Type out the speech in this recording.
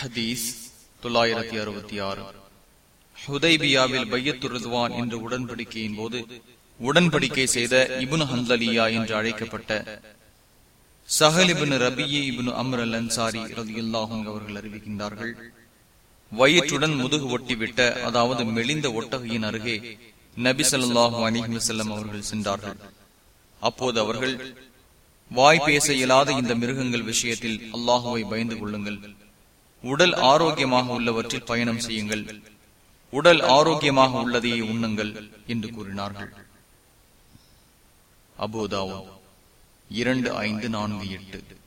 ஹதீஸ் தொள்ளாயிரத்தி அறுபத்தி ஆறு. ஹுதைபியாவில் பையத்துருதுவான் என்ற உடன்படிக்கையின் போது உடன்படிக்கை செய்த இபுன் ஹந்தலியா என்று அழைக்கப்பட்ட சஹலிபின் Ibn Rabi Ibn Amr al Ansari ரதியுல்லாஹும் அவர்கள் அறிவிக்கின்றார்கள் வயிற்றுடன் முதுகு ஒட்டிவிட்ட அதாவது மெலிந்த ஒட்டகையின் அருகே நபி சொல்லாஹு அலிஹி வசல்லம் அவர்கள் சென்றார்கள். அப்போது அவர்கள் வாய் பேச இயலாத இந்த மிருகங்கள் விஷயத்தில் அல்லாஹுவை பயந்து கொள்ளுங்கள். உடல் ஆரோக்கியமாக உள்ளவற்றில் பயணம் செய்யுங்கள். உடல் ஆரோக்கியமாக உள்ளதையே உண்ணுங்கள் என்று கூறினார்கள். அபோதாவோ இரண்டு ஐந்து நான்கு எட்டு.